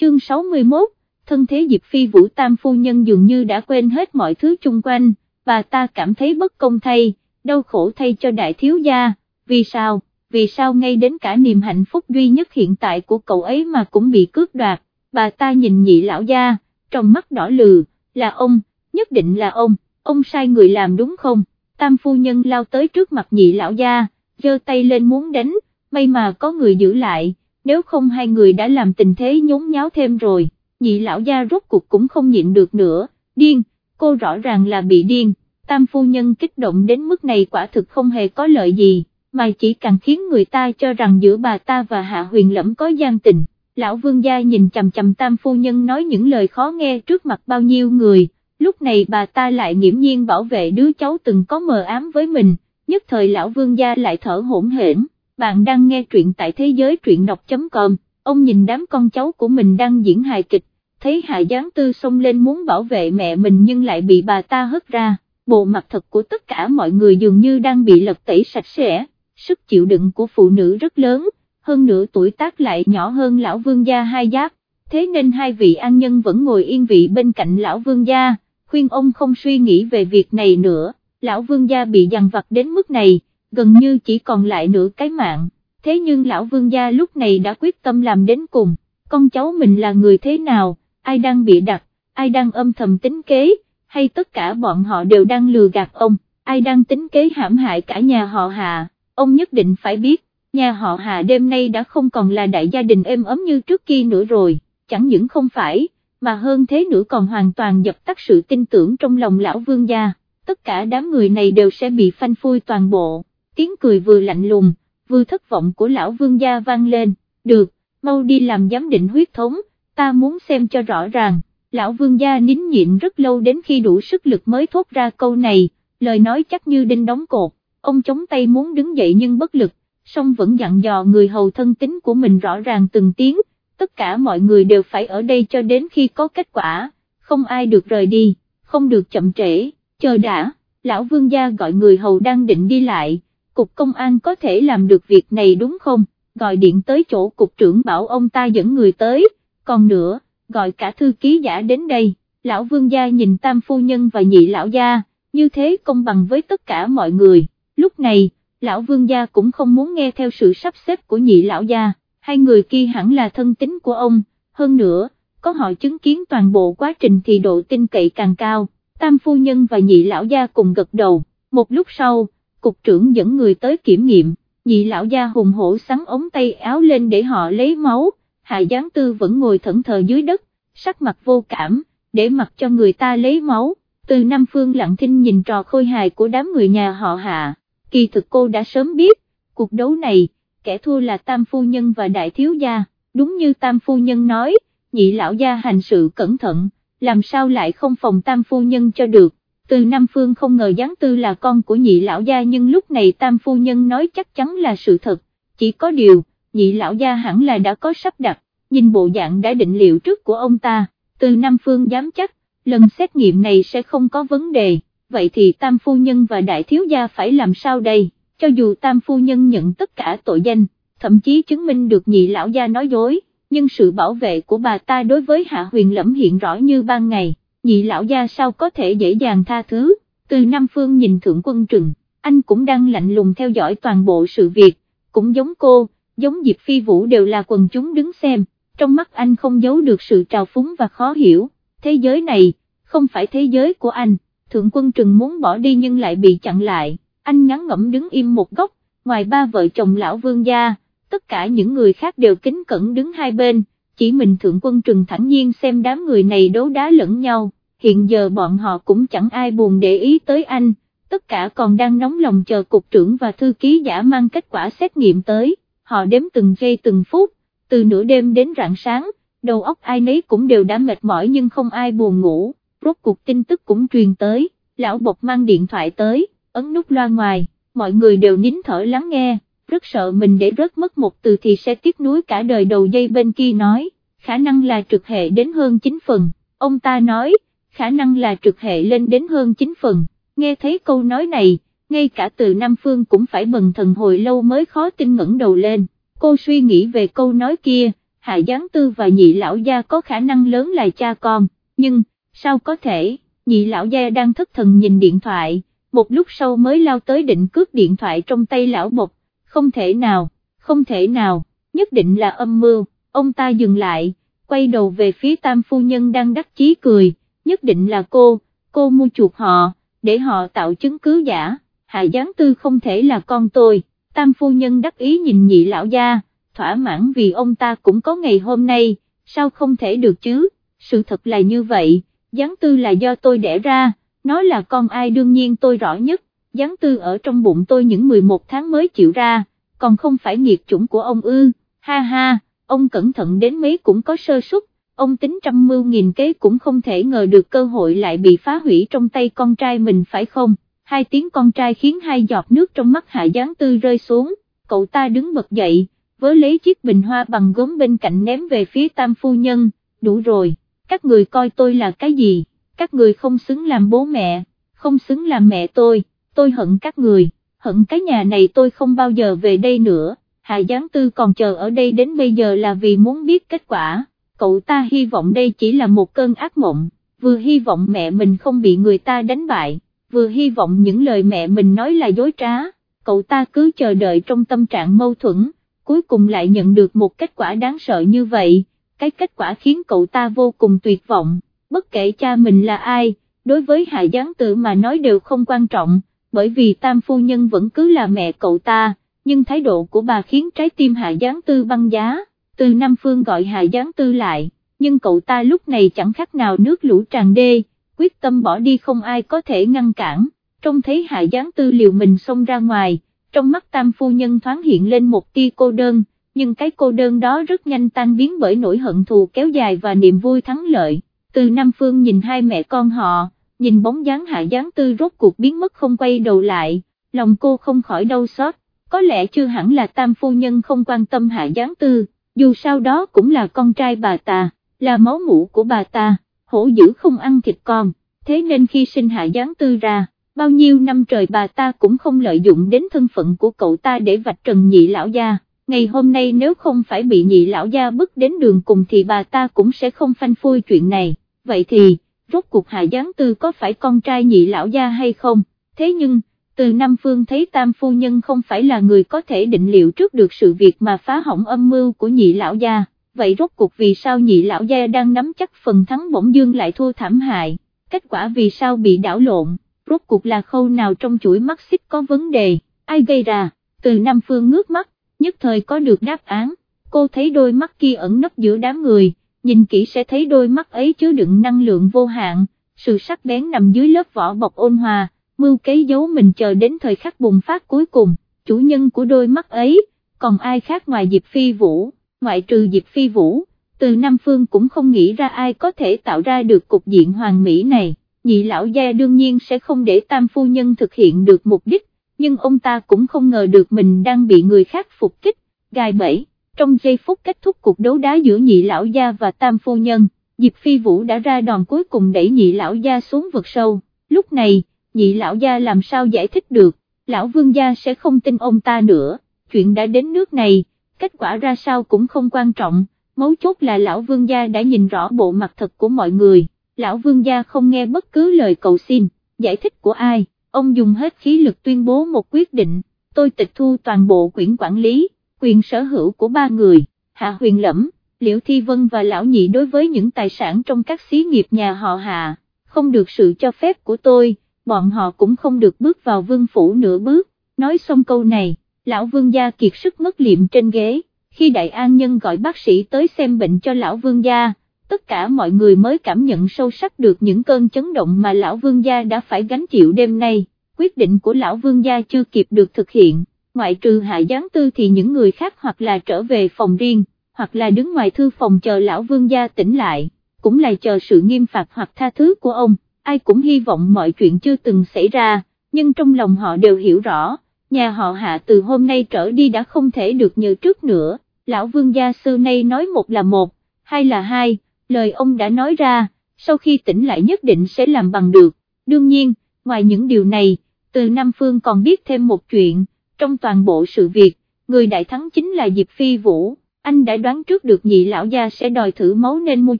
chương 61, thân thế Diệp Phi Vũ Tam Phu Nhân dường như đã quên hết mọi thứ chung quanh, bà ta cảm thấy bất công thay, đau khổ thay cho đại thiếu gia, vì sao, vì sao ngay đến cả niềm hạnh phúc duy nhất hiện tại của cậu ấy mà cũng bị cướp đoạt, bà ta nhìn nhị lão gia, trong mắt đỏ lừ, là ông, nhất định là ông, ông sai người làm đúng không, tam phu nhân lao tới trước mặt nhị lão gia, giơ tay lên muốn đánh, may mà có người giữ lại, nếu không hai người đã làm tình thế nhốn nháo thêm rồi, nhị lão gia rốt cuộc cũng không nhịn được nữa, điên, cô rõ ràng là bị điên, tam phu nhân kích động đến mức này quả thực không hề có lợi gì, mà chỉ càng khiến người ta cho rằng giữa bà ta và Hạ Huyền Lẫm có gian tình. Lão vương gia nhìn chầm chầm tam phu nhân nói những lời khó nghe trước mặt bao nhiêu người, lúc này bà ta lại nghiễm nhiên bảo vệ đứa cháu từng có mờ ám với mình, nhất thời lão vương gia lại thở hổn hển. Bạn đang nghe truyện tại thế giới truyện đọc.com, ông nhìn đám con cháu của mình đang diễn hài kịch, thấy Hạ Giáng Tư xông lên muốn bảo vệ mẹ mình nhưng lại bị bà ta hất ra, bộ mặt thật của tất cả mọi người dường như đang bị lật tẩy sạch sẽ, sức chịu đựng của phụ nữ rất lớn, hơn nữa tuổi tác lại nhỏ hơn lão vương gia hai giáp, thế nên hai vị an nhân vẫn ngồi yên vị bên cạnh lão vương gia, khuyên ông không suy nghĩ về việc này nữa, lão vương gia bị dằn vặt đến mức này, gần như chỉ còn lại nửa cái mạng, thế nhưng lão vương gia lúc này đã quyết tâm làm đến cùng, con cháu mình là người thế nào, ai đang bị đặt, ai đang âm thầm tính kế, hay tất cả bọn họ đều đang lừa gạt ông, ai đang tính kế hãm hại cả nhà họ hà, ông nhất định phải biết, nhà họ hà đêm nay đã không còn là đại gia đình êm ấm như trước kia nữa rồi, chẳng những không phải, mà hơn thế nữa còn hoàn toàn dập tắt sự tin tưởng trong lòng lão vương gia, tất cả đám người này đều sẽ bị phanh phui toàn bộ, tiếng cười vừa lạnh lùng, vừa thất vọng của lão vương gia vang lên, được, mau đi làm giám định huyết thống, ta muốn xem cho rõ ràng, lão vương gia nín nhịn rất lâu đến khi đủ sức lực mới thốt ra câu này, lời nói chắc như đinh đóng cột, ông chống tay muốn đứng dậy nhưng bất lực, song vẫn dặn dò người hầu thân tính của mình rõ ràng từng tiếng, tất cả mọi người đều phải ở đây cho đến khi có kết quả, không ai được rời đi, không được chậm trễ, chờ đã, lão vương gia gọi người hầu đang định đi lại, cục công an có thể làm được việc này đúng không, gọi điện tới chỗ cục trưởng bảo ông ta dẫn người tới, còn nữa, gọi cả thư ký giả đến đây, lão vương gia nhìn tam phu nhân và nhị lão gia, như thế công bằng với tất cả mọi người, lúc này, lão vương gia cũng không muốn nghe theo sự sắp xếp của nhị lão gia, hai người kia hẳn là thân tính của ông, hơn nữa, có họ chứng kiến toàn bộ quá trình thì độ tin cậy càng cao, tam phu nhân và nhị lão gia cùng gật đầu, một lúc sau, cục trưởng dẫn người tới kiểm nghiệm, nhị lão gia hùng hổ sắn ống tay áo lên để họ lấy máu, Hạ Giáng Tư vẫn ngồi thẫn thờ dưới đất, sắc mặt vô cảm, để mặc cho người ta lấy máu, từ Nam Phương lặng thinh nhìn trò khôi hài của đám người nhà họ Hạ, kỳ thực cô đã sớm biết, cuộc đấu này, kẻ thua là Tam Phu Nhân và Đại Thiếu Gia, đúng như Tam Phu Nhân nói, nhị lão gia hành sự cẩn thận, làm sao lại không phòng Tam Phu Nhân cho được, từ Nam Phương không ngờ Giáng Tư là con của nhị lão gia nhưng lúc này Tam Phu Nhân nói chắc chắn là sự thật, chỉ có điều, nhị lão gia hẳn là đã có sắp đặt, nhìn bộ dạng đã định liệu trước của ông ta, từ Nam Phương dám chắc, lần xét nghiệm này sẽ không có vấn đề, vậy thì Tam Phu Nhân và Đại Thiếu Gia phải làm sao đây, cho dù Tam Phu Nhân nhận tất cả tội danh, thậm chí chứng minh được nhị lão gia nói dối, nhưng sự bảo vệ của bà ta đối với Hạ Huyền Lẫm hiện rõ như ban ngày, nhị lão gia sao có thể dễ dàng tha thứ, từ Nam Phương nhìn Thượng Quân Trừng, anh cũng đang lạnh lùng theo dõi toàn bộ sự việc, cũng giống cô giống Diệp Phi Vũ đều là quần chúng đứng xem, trong mắt anh không giấu được sự trào phúng và khó hiểu, thế giới này, không phải thế giới của anh, Thượng Quân Trừng muốn bỏ đi nhưng lại bị chặn lại, anh ngắn ngẩm đứng im một góc, ngoài ba vợ chồng lão vương gia, tất cả những người khác đều kính cẩn đứng hai bên, chỉ mình Thượng Quân Trừng thẳng nhiên xem đám người này đấu đá lẫn nhau, hiện giờ bọn họ cũng chẳng ai buồn để ý tới anh, tất cả còn đang nóng lòng chờ cục trưởng và thư ký giả mang kết quả xét nghiệm tới họ đếm từng giây từng phút, từ nửa đêm đến rạng sáng, đầu óc ai nấy cũng đều đã mệt mỏi nhưng không ai buồn ngủ, rốt cuộc tin tức cũng truyền tới, lão bộc mang điện thoại tới, ấn nút loa ngoài, mọi người đều nín thở lắng nghe, rất sợ mình để rớt mất một từ thì sẽ tiếc nuối cả đời đầu dây bên kia nói, khả năng là trực hệ đến hơn 9 phần, ông ta nói, khả năng là trực hệ lên đến hơn 9 phần, nghe thấy câu nói này, ngay cả từ Nam Phương cũng phải bần thần hồi lâu mới khó tin ngẩng đầu lên, cô suy nghĩ về câu nói kia, Hạ Giáng Tư và nhị lão gia có khả năng lớn là cha con, nhưng, sao có thể, nhị lão gia đang thất thần nhìn điện thoại, một lúc sau mới lao tới định cướp điện thoại trong tay lão bột không thể nào, không thể nào, nhất định là âm mưu, ông ta dừng lại, quay đầu về phía tam phu nhân đang đắc chí cười, nhất định là cô, cô mua chuộc họ, để họ tạo chứng cứ giả, Hạ Giáng Tư không thể là con tôi, tam phu nhân đắc ý nhìn nhị lão gia, thỏa mãn vì ông ta cũng có ngày hôm nay, sao không thể được chứ, sự thật là như vậy, Giáng Tư là do tôi đẻ ra, nó là con ai đương nhiên tôi rõ nhất, Gián Tư ở trong bụng tôi những 11 tháng mới chịu ra, còn không phải nghiệt chủng của ông ư, ha ha, ông cẩn thận đến mấy cũng có sơ suất, ông tính trăm mưu nghìn kế cũng không thể ngờ được cơ hội lại bị phá hủy trong tay con trai mình phải không, hai tiếng con trai khiến hai giọt nước trong mắt Hạ Gián Tư rơi xuống, cậu ta đứng bật dậy, với lấy chiếc bình hoa bằng gốm bên cạnh ném về phía tam phu nhân, đủ rồi, các người coi tôi là cái gì, các người không xứng làm bố mẹ, không xứng làm mẹ tôi, tôi hận các người, hận cái nhà này tôi không bao giờ về đây nữa, Hạ Giáng Tư còn chờ ở đây đến bây giờ là vì muốn biết kết quả, cậu ta hy vọng đây chỉ là một cơn ác mộng, vừa hy vọng mẹ mình không bị người ta đánh bại, vừa hy vọng những lời mẹ mình nói là dối trá, cậu ta cứ chờ đợi trong tâm trạng mâu thuẫn, cuối cùng lại nhận được một kết quả đáng sợ như vậy, cái kết quả khiến cậu ta vô cùng tuyệt vọng, bất kể cha mình là ai, đối với Hạ Giáng Tử mà nói đều không quan trọng, bởi vì tam phu nhân vẫn cứ là mẹ cậu ta, nhưng thái độ của bà khiến trái tim Hạ Giáng Tư băng giá, từ Nam Phương gọi Hạ Giáng Tư lại, nhưng cậu ta lúc này chẳng khác nào nước lũ tràn đê, quyết tâm bỏ đi không ai có thể ngăn cản, trông thấy Hạ Giáng Tư liều mình xông ra ngoài, trong mắt tam phu nhân thoáng hiện lên một tia cô đơn, nhưng cái cô đơn đó rất nhanh tan biến bởi nỗi hận thù kéo dài và niềm vui thắng lợi, từ Nam Phương nhìn hai mẹ con họ, nhìn bóng dáng Hạ Giáng Tư rốt cuộc biến mất không quay đầu lại, lòng cô không khỏi đau xót, có lẽ chưa hẳn là tam phu nhân không quan tâm Hạ Giáng Tư, dù sao đó cũng là con trai bà ta, là máu mũ của bà ta, hổ dữ không ăn thịt con, thế nên khi sinh Hạ Giáng Tư ra, bao nhiêu năm trời bà ta cũng không lợi dụng đến thân phận của cậu ta để vạch trần nhị lão gia. Ngày hôm nay nếu không phải bị nhị lão gia bức đến đường cùng thì bà ta cũng sẽ không phanh phui chuyện này, vậy thì, rốt cuộc Hạ Giáng Tư có phải con trai nhị lão gia hay không, thế nhưng, từ Nam Phương thấy Tam Phu Nhân không phải là người có thể định liệu trước được sự việc mà phá hỏng âm mưu của nhị lão gia, vậy rốt cuộc vì sao nhị lão gia đang nắm chắc phần thắng bỗng dương lại thua thảm hại, kết quả vì sao bị đảo lộn, rốt cuộc là khâu nào trong chuỗi mắt xích có vấn đề, ai gây ra, từ Nam Phương ngước mắt, nhất thời có được đáp án, cô thấy đôi mắt kia ẩn nấp giữa đám người, nhìn kỹ sẽ thấy đôi mắt ấy chứa đựng năng lượng vô hạn, sự sắc bén nằm dưới lớp vỏ bọc ôn hòa, mưu kế giấu mình chờ đến thời khắc bùng phát cuối cùng, chủ nhân của đôi mắt ấy, còn ai khác ngoài Diệp Phi Vũ, ngoại trừ Diệp Phi Vũ, từ Nam Phương cũng không nghĩ ra ai có thể tạo ra được cục diện hoàn mỹ này, nhị lão gia đương nhiên sẽ không để tam phu nhân thực hiện được mục đích, nhưng ông ta cũng không ngờ được mình đang bị người khác phục kích, gai bẫy, trong giây phút kết thúc cuộc đấu đá giữa nhị lão gia và tam phu nhân, Diệp Phi Vũ đã ra đòn cuối cùng đẩy nhị lão gia xuống vực sâu, lúc này, nhị lão gia làm sao giải thích được, lão vương gia sẽ không tin ông ta nữa, chuyện đã đến nước này, kết quả ra sao cũng không quan trọng, mấu chốt là lão vương gia đã nhìn rõ bộ mặt thật của mọi người, lão vương gia không nghe bất cứ lời cầu xin, giải thích của ai, ông dùng hết khí lực tuyên bố một quyết định, tôi tịch thu toàn bộ quyển quản lý, quyền sở hữu của ba người, Hạ Huyền Lẫm, Liễu Thi Vân và Lão Nhị đối với những tài sản trong các xí nghiệp nhà họ Hạ, không được sự cho phép của tôi bọn họ cũng không được bước vào vương phủ nửa bước, nói xong câu này, lão vương gia kiệt sức mất liệm trên ghế, khi đại an nhân gọi bác sĩ tới xem bệnh cho lão vương gia, tất cả mọi người mới cảm nhận sâu sắc được những cơn chấn động mà lão vương gia đã phải gánh chịu đêm nay, quyết định của lão vương gia chưa kịp được thực hiện, ngoại trừ hạ gián tư thì những người khác hoặc là trở về phòng riêng, hoặc là đứng ngoài thư phòng chờ lão vương gia tỉnh lại, cũng là chờ sự nghiêm phạt hoặc tha thứ của ông. Ai cũng hy vọng mọi chuyện chưa từng xảy ra, nhưng trong lòng họ đều hiểu rõ, nhà họ hạ từ hôm nay trở đi đã không thể được như trước nữa, lão vương gia xưa nay nói một là một, hai là hai, lời ông đã nói ra, sau khi tỉnh lại nhất định sẽ làm bằng được, đương nhiên, ngoài những điều này, từ Nam Phương còn biết thêm một chuyện, trong toàn bộ sự việc, người đại thắng chính là Diệp Phi Vũ. Anh đã đoán trước được nhị lão gia sẽ đòi thử máu nên mua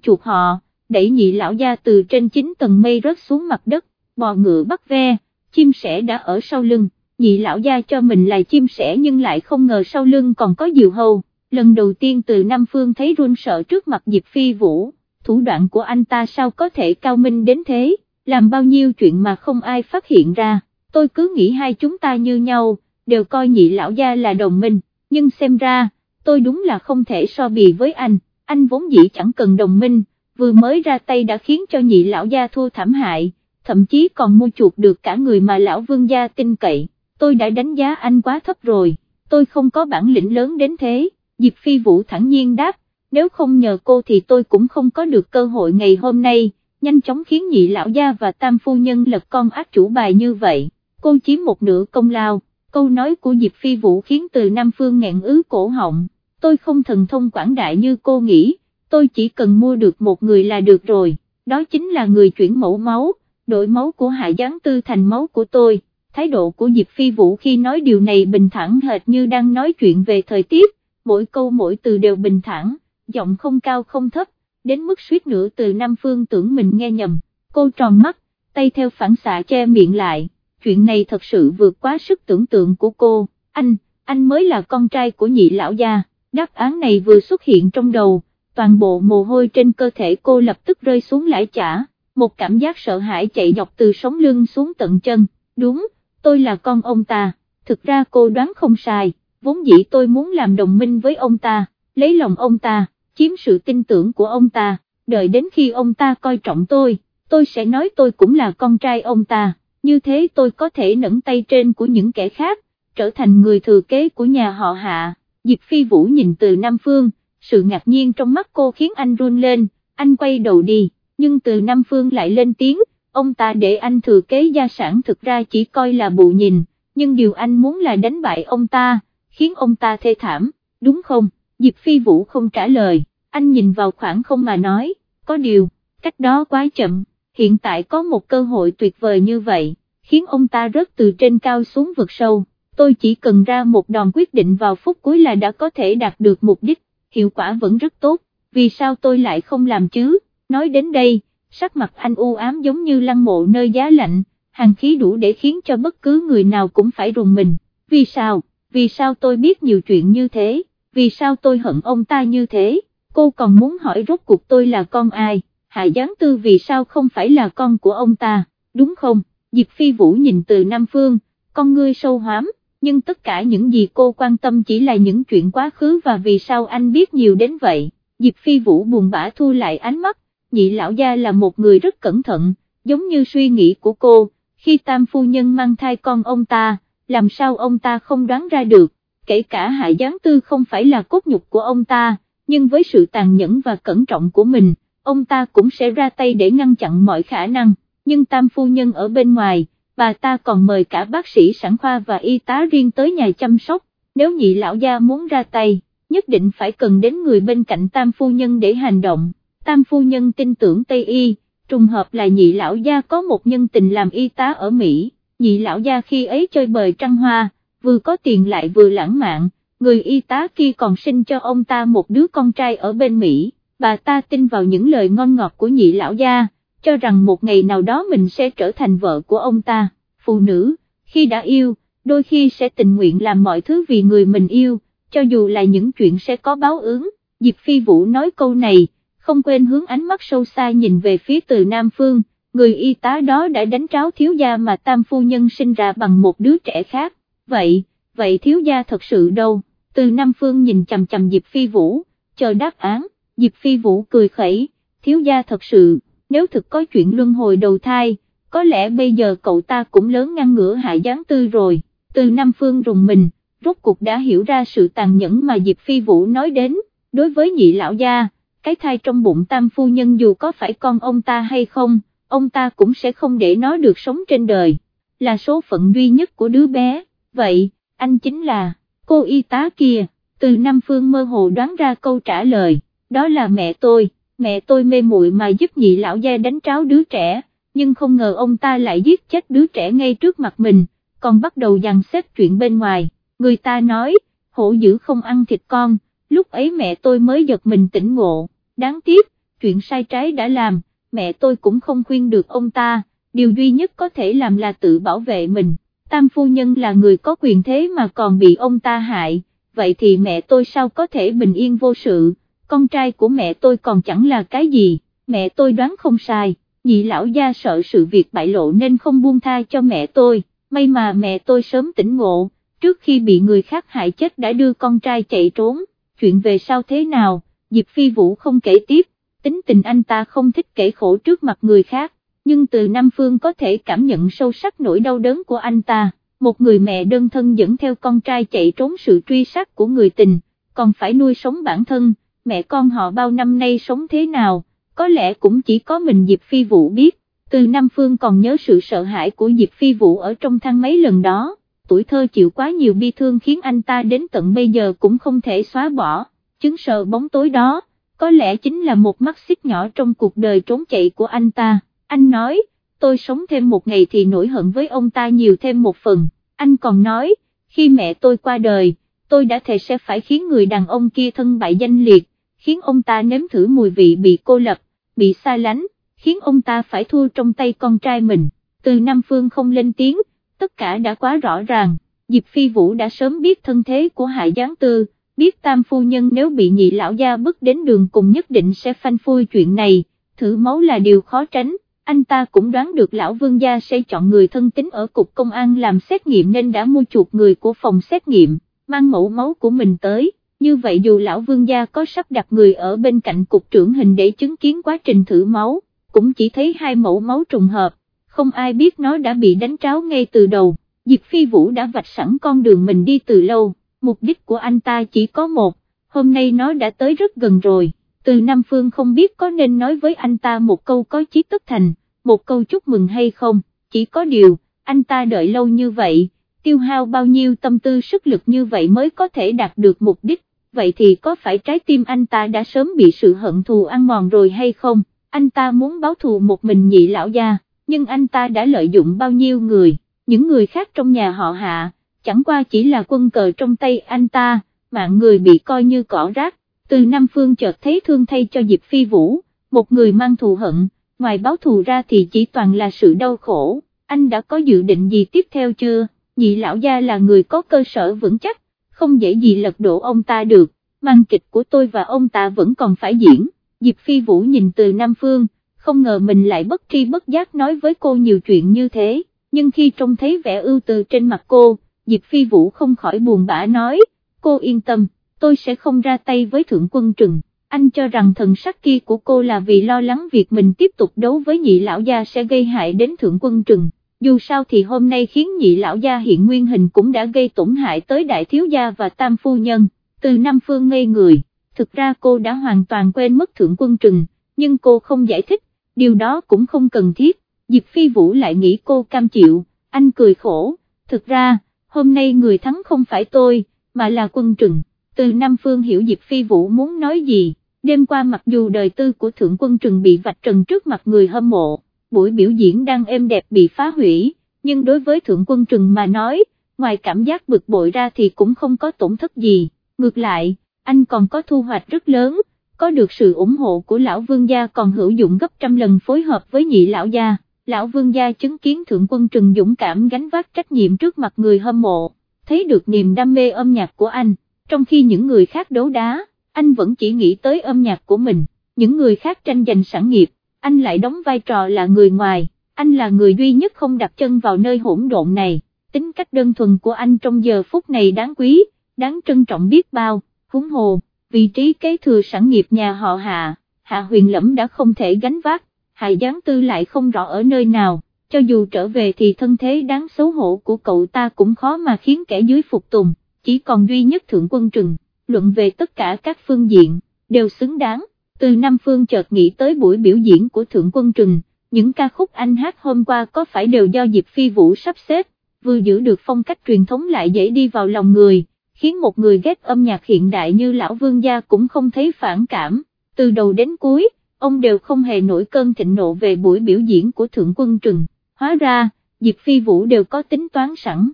chuột họ, đẩy nhị lão gia từ trên chín tầng mây rớt xuống mặt đất, bò ngựa bắt ve, chim sẻ đã ở sau lưng, nhị lão gia cho mình là chim sẻ nhưng lại không ngờ sau lưng còn có diều hâu, lần đầu tiên từ Nam Phương thấy run sợ trước mặt Diệp Phi Vũ, thủ đoạn của anh ta sao có thể cao minh đến thế, làm bao nhiêu chuyện mà không ai phát hiện ra, tôi cứ nghĩ hai chúng ta như nhau, đều coi nhị lão gia là đồng minh, nhưng xem ra, tôi đúng là không thể so bì với anh, anh vốn dĩ chẳng cần đồng minh, vừa mới ra tay đã khiến cho nhị lão gia thua thảm hại, thậm chí còn mua chuộc được cả người mà lão vương gia tin cậy, tôi đã đánh giá anh quá thấp rồi, tôi không có bản lĩnh lớn đến thế, Diệp Phi Vũ thẳng nhiên đáp, nếu không nhờ cô thì tôi cũng không có được cơ hội ngày hôm nay, nhanh chóng khiến nhị lão gia và tam phu nhân lật con ác chủ bài như vậy, cô chiếm một nửa công lao, câu nói của Diệp Phi Vũ khiến từ Nam Phương nghẹn ứ cổ họng, tôi không thần thông quảng đại như cô nghĩ, tôi chỉ cần mua được một người là được rồi, đó chính là người chuyển mẫu máu, đổi máu của Hạ Giáng Tư thành máu của tôi. Thái độ của Diệp Phi Vũ khi nói điều này bình thản hệt như đang nói chuyện về thời tiết, mỗi câu mỗi từ đều bình thản, giọng không cao không thấp, đến mức suýt nữa từ Nam Phương tưởng mình nghe nhầm, cô tròn mắt, tay theo phản xạ che miệng lại, chuyện này thật sự vượt quá sức tưởng tượng của cô, anh, anh mới là con trai của nhị lão gia, đáp án này vừa xuất hiện trong đầu, toàn bộ mồ hôi trên cơ thể cô lập tức rơi xuống lãi chả, một cảm giác sợ hãi chạy dọc từ sống lưng xuống tận chân, đúng, tôi là con ông ta, thực ra cô đoán không sai, vốn dĩ tôi muốn làm đồng minh với ông ta, lấy lòng ông ta, chiếm sự tin tưởng của ông ta, đợi đến khi ông ta coi trọng tôi, tôi sẽ nói tôi cũng là con trai ông ta, như thế tôi có thể nẫn tay trên của những kẻ khác, trở thành người thừa kế của nhà họ hạ, Diệp Phi Vũ nhìn từ Nam Phương, sự ngạc nhiên trong mắt cô khiến anh run lên, anh quay đầu đi, nhưng từ Nam Phương lại lên tiếng, ông ta để anh thừa kế gia sản thực ra chỉ coi là bù nhìn, nhưng điều anh muốn là đánh bại ông ta, khiến ông ta thê thảm, đúng không, Diệp Phi Vũ không trả lời, anh nhìn vào khoảng không mà nói, có điều, cách đó quá chậm, hiện tại có một cơ hội tuyệt vời như vậy, khiến ông ta rớt từ trên cao xuống vực sâu, tôi chỉ cần ra một đòn quyết định vào phút cuối là đã có thể đạt được mục đích, hiệu quả vẫn rất tốt, vì sao tôi lại không làm chứ, nói đến đây, sắc mặt anh u ám giống như lăng mộ nơi giá lạnh, hàng khí đủ để khiến cho bất cứ người nào cũng phải rùng mình, vì sao, vì sao tôi biết nhiều chuyện như thế, vì sao tôi hận ông ta như thế, cô còn muốn hỏi rốt cuộc tôi là con ai, Hạ Giáng Tư vì sao không phải là con của ông ta, đúng không, Diệp Phi Vũ nhìn từ Nam Phương, con ngươi sâu hoám, nhưng tất cả những gì cô quan tâm chỉ là những chuyện quá khứ và vì sao anh biết nhiều đến vậy, Diệp Phi Vũ buồn bã thu lại ánh mắt, nhị lão gia là một người rất cẩn thận, giống như suy nghĩ của cô, khi tam phu nhân mang thai con ông ta, làm sao ông ta không đoán ra được, kể cả hạ giáng tư không phải là cốt nhục của ông ta, nhưng với sự tàn nhẫn và cẩn trọng của mình, ông ta cũng sẽ ra tay để ngăn chặn mọi khả năng, nhưng tam phu nhân ở bên ngoài, bà ta còn mời cả bác sĩ sản khoa và y tá riêng tới nhà chăm sóc, nếu nhị lão gia muốn ra tay, nhất định phải cần đến người bên cạnh tam phu nhân để hành động, tam phu nhân tin tưởng Tây Y, trùng hợp là nhị lão gia có một nhân tình làm y tá ở Mỹ, nhị lão gia khi ấy chơi bời trăng hoa, vừa có tiền lại vừa lãng mạn, người y tá kia còn sinh cho ông ta một đứa con trai ở bên Mỹ, bà ta tin vào những lời ngon ngọt của nhị lão gia, cho rằng một ngày nào đó mình sẽ trở thành vợ của ông ta, phụ nữ, khi đã yêu, đôi khi sẽ tình nguyện làm mọi thứ vì người mình yêu, cho dù là những chuyện sẽ có báo ứng, Diệp Phi Vũ nói câu này, không quên hướng ánh mắt sâu xa nhìn về phía từ Nam Phương, người y tá đó đã đánh tráo thiếu gia mà tam phu nhân sinh ra bằng một đứa trẻ khác, vậy, vậy thiếu gia thật sự đâu, từ Nam Phương nhìn chầm chầm Diệp Phi Vũ, chờ đáp án, Diệp Phi Vũ cười khẩy, thiếu gia thật sự, nếu thực có chuyện luân hồi đầu thai, có lẽ bây giờ cậu ta cũng lớn ngăn ngửa hạ gián tư rồi, từ Nam Phương rùng mình, rốt cuộc đã hiểu ra sự tàn nhẫn mà Diệp Phi Vũ nói đến, đối với nhị lão gia, cái thai trong bụng tam phu nhân dù có phải con ông ta hay không, ông ta cũng sẽ không để nó được sống trên đời, là số phận duy nhất của đứa bé, vậy, anh chính là, cô y tá kia, từ Nam Phương mơ hồ đoán ra câu trả lời, đó là mẹ tôi, mẹ tôi mê muội mà giúp nhị lão gia đánh tráo đứa trẻ, nhưng không ngờ ông ta lại giết chết đứa trẻ ngay trước mặt mình, còn bắt đầu dằn xếp chuyện bên ngoài, người ta nói, hổ dữ không ăn thịt con, lúc ấy mẹ tôi mới giật mình tỉnh ngộ, đáng tiếc, chuyện sai trái đã làm, mẹ tôi cũng không khuyên được ông ta, điều duy nhất có thể làm là tự bảo vệ mình, tam phu nhân là người có quyền thế mà còn bị ông ta hại, vậy thì mẹ tôi sao có thể bình yên vô sự, con trai của mẹ tôi còn chẳng là cái gì, mẹ tôi đoán không sai, nhị lão gia sợ sự việc bại lộ nên không buông tha cho mẹ tôi, may mà mẹ tôi sớm tỉnh ngộ, trước khi bị người khác hại chết đã đưa con trai chạy trốn, chuyện về sau thế nào, Diệp Phi Vũ không kể tiếp, tính tình anh ta không thích kể khổ trước mặt người khác, nhưng từ Nam Phương có thể cảm nhận sâu sắc nỗi đau đớn của anh ta, một người mẹ đơn thân dẫn theo con trai chạy trốn sự truy sát của người tình, còn phải nuôi sống bản thân, mẹ con họ bao năm nay sống thế nào, có lẽ cũng chỉ có mình Diệp Phi Vũ biết, từ Nam Phương còn nhớ sự sợ hãi của Diệp Phi Vũ ở trong thang mấy lần đó, tuổi thơ chịu quá nhiều bi thương khiến anh ta đến tận bây giờ cũng không thể xóa bỏ, chứng sợ bóng tối đó, có lẽ chính là một mắt xích nhỏ trong cuộc đời trốn chạy của anh ta, anh nói, tôi sống thêm một ngày thì nổi hận với ông ta nhiều thêm một phần, anh còn nói, khi mẹ tôi qua đời, tôi đã thề sẽ phải khiến người đàn ông kia thân bại danh liệt, khiến ông ta nếm thử mùi vị bị cô lập, bị xa lánh, khiến ông ta phải thua trong tay con trai mình, từ Nam Phương không lên tiếng, tất cả đã quá rõ ràng, Diệp Phi Vũ đã sớm biết thân thế của Hạ Giáng Tư, biết tam phu nhân nếu bị nhị lão gia bức đến đường cùng nhất định sẽ phanh phui chuyện này, thử máu là điều khó tránh, anh ta cũng đoán được lão vương gia sẽ chọn người thân tín ở cục công an làm xét nghiệm nên đã mua chuột người của phòng xét nghiệm, mang mẫu máu của mình tới. Như vậy dù lão vương gia có sắp đặt người ở bên cạnh cục trưởng hình để chứng kiến quá trình thử máu, cũng chỉ thấy hai mẫu máu trùng hợp, không ai biết nó đã bị đánh tráo ngay từ đầu, Diệp Phi Vũ đã vạch sẵn con đường mình đi từ lâu, mục đích của anh ta chỉ có một, hôm nay nó đã tới rất gần rồi, từ Nam Phương không biết có nên nói với anh ta một câu có chí tất thành, một câu chúc mừng hay không, chỉ có điều, anh ta đợi lâu như vậy, tiêu hao bao nhiêu tâm tư sức lực như vậy mới có thể đạt được mục đích, vậy thì có phải trái tim anh ta đã sớm bị sự hận thù ăn mòn rồi hay không, anh ta muốn báo thù một mình nhị lão gia, nhưng anh ta đã lợi dụng bao nhiêu người, những người khác trong nhà họ hạ, chẳng qua chỉ là quân cờ trong tay anh ta, mạng người bị coi như cỏ rác, từ Nam Phương chợt thấy thương thay cho Diệp Phi Vũ, một người mang thù hận, ngoài báo thù ra thì chỉ toàn là sự đau khổ, anh đã có dự định gì tiếp theo chưa, nhị lão gia là người có cơ sở vững chắc, không dễ gì lật đổ ông ta được, Mang kịch của tôi và ông ta vẫn còn phải diễn, Diệp Phi Vũ nhìn từ Nam Phương, không ngờ mình lại bất tri bất giác nói với cô nhiều chuyện như thế, nhưng khi trông thấy vẻ ưu tư trên mặt cô, Diệp Phi Vũ không khỏi buồn bã nói, cô yên tâm, tôi sẽ không ra tay với thượng quân trừng, anh cho rằng thần sắc kia của cô là vì lo lắng việc mình tiếp tục đấu với nhị lão gia sẽ gây hại đến thượng quân trừng, dù sao thì hôm nay khiến nhị lão gia hiện nguyên hình cũng đã gây tổn hại tới đại thiếu gia và tam phu nhân, từ Nam Phương ngây người, thực ra cô đã hoàn toàn quên mất thượng quân trừng, nhưng cô không giải thích, điều đó cũng không cần thiết, Diệp Phi Vũ lại nghĩ cô cam chịu, anh cười khổ, thực ra, hôm nay người thắng không phải tôi, mà là quân trừng, từ Nam Phương hiểu Diệp Phi Vũ muốn nói gì, đêm qua mặc dù đời tư của thượng quân trừng bị vạch trần trước mặt người hâm mộ, buổi biểu diễn đang êm đẹp bị phá hủy, nhưng đối với thượng quân trừng mà nói, ngoài cảm giác bực bội ra thì cũng không có tổn thất gì, ngược lại, anh còn có thu hoạch rất lớn, có được sự ủng hộ của lão vương gia còn hữu dụng gấp trăm lần phối hợp với nhị lão gia, lão vương gia chứng kiến thượng quân trừng dũng cảm gánh vác trách nhiệm trước mặt người hâm mộ, thấy được niềm đam mê âm nhạc của anh, trong khi những người khác đấu đá, anh vẫn chỉ nghĩ tới âm nhạc của mình, những người khác tranh giành sản nghiệp, anh lại đóng vai trò là người ngoài, anh là người duy nhất không đặt chân vào nơi hỗn độn này, tính cách đơn thuần của anh trong giờ phút này đáng quý, đáng trân trọng biết bao, húng hồ, vị trí kế thừa sản nghiệp nhà họ Hạ, Hạ huyền lẫm đã không thể gánh vác, Hạ Giáng Tư lại không rõ ở nơi nào, cho dù trở về thì thân thế đáng xấu hổ của cậu ta cũng khó mà khiến kẻ dưới phục tùng, chỉ còn duy nhất Thượng Quân Trừng, luận về tất cả các phương diện, đều xứng đáng, từ Nam Phương chợt nghĩ tới buổi biểu diễn của Thượng Quân Trừng, những ca khúc anh hát hôm qua có phải đều do Diệp Phi Vũ sắp xếp, vừa giữ được phong cách truyền thống lại dễ đi vào lòng người khiến một người ghét âm nhạc hiện đại như lão vương gia cũng không thấy phản cảm, từ đầu đến cuối, ông đều không hề nổi cơn thịnh nộ về buổi biểu diễn của Thượng Quân Trừng, hóa ra, Diệp Phi Vũ đều có tính toán sẵn.